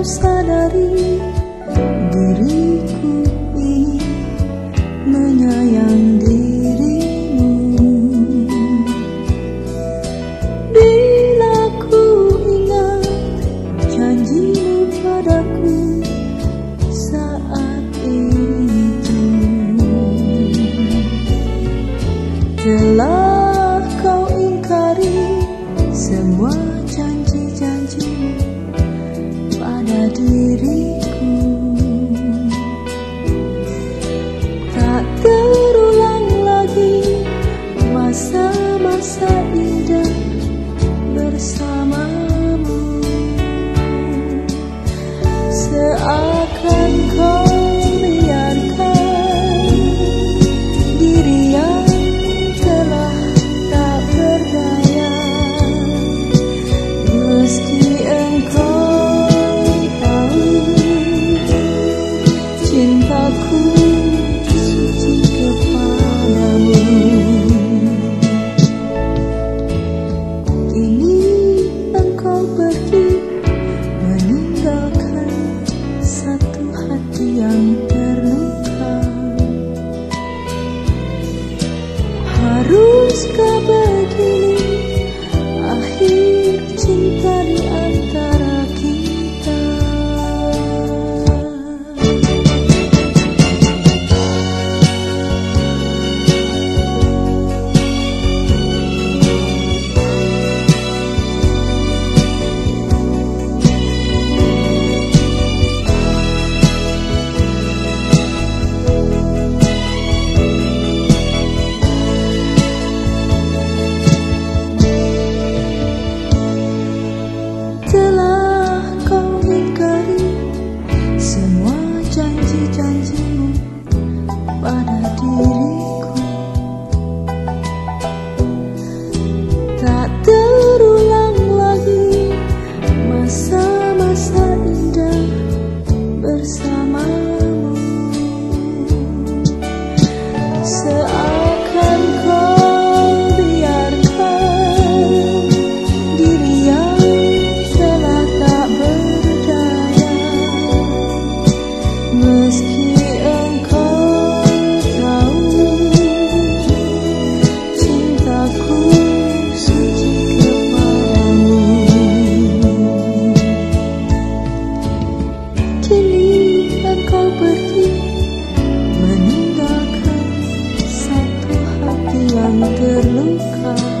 sadari diriku ini menyayang dirimu. Bila ku ingat janjimu padaku saat itu Telah diriku. Tak terulang lagi masa-masa indah bersamamu. Seakan kau sun. terluka.